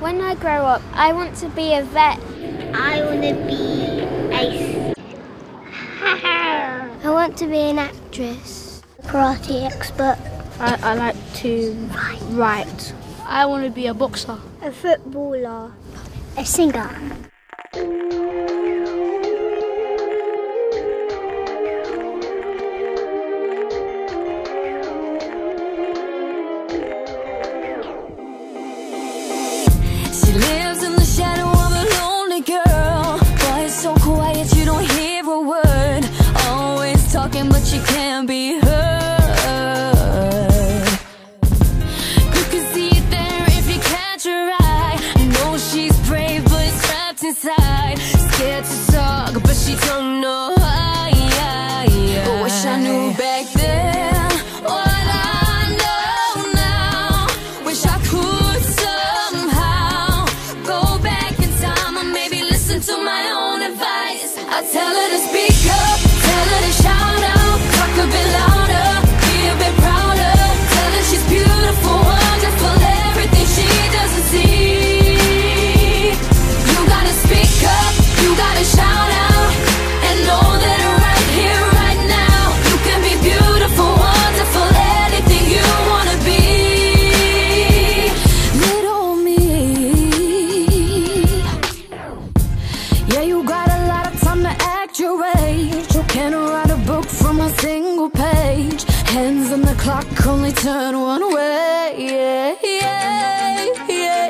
When I grow up, I want to be a vet. I want to be a. I want to be an actress, karate expert, I, I like to write. I want to be a boxer. a footballer, a singer. Scared to talk, but she don't know. Wish I knew back then what I know now. Wish I could somehow go back in time maybe listen to my own advice. I tell her clock only turn one way. Yeah, yeah, yeah.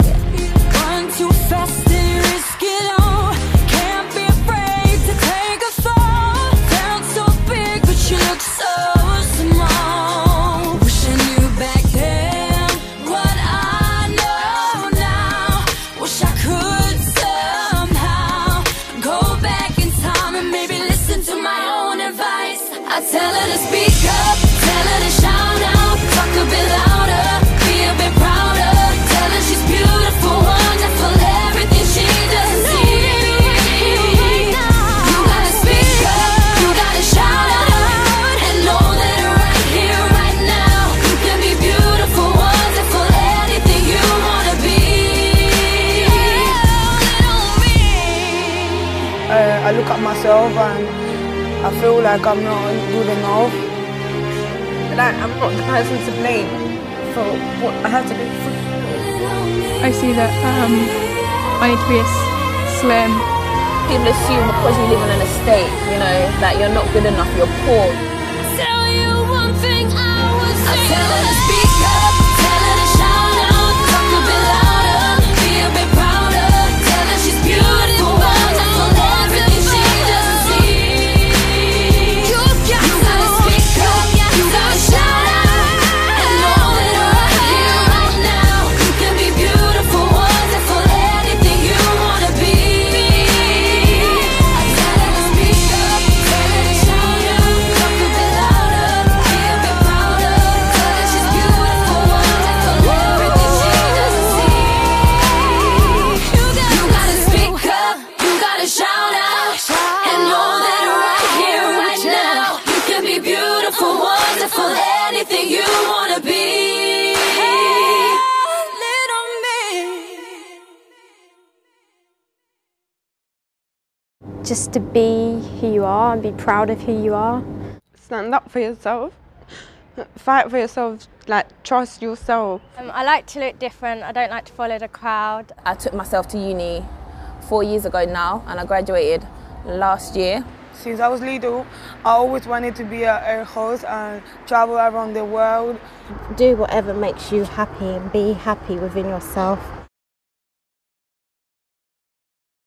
Run too fast and risk it all. Can't be afraid to take a fall. So big, but you look so small. Back then what I know now. Wish I could somehow go back in time and maybe listen to my own advice. I tell her to speak up, uh, I look at myself and I feel like I'm not good enough. Like I'm not the person to blame for what I have to go through. I see that um, I need to be a s- slim. People assume because you live in an estate, you know, that you're not good enough, you're poor. tell you one thing I would anything you wanna be. Little me. just to be who you are and be proud of who you are. Stand up for yourself. Fight for yourself. Like trust yourself. Um, I like to look different. I don't like to follow the crowd. I took myself to uni four years ago now and I graduated last year. Since I was little, I always wanted to be a air host and travel around the world. do whatever makes you happy and be happy within yourself.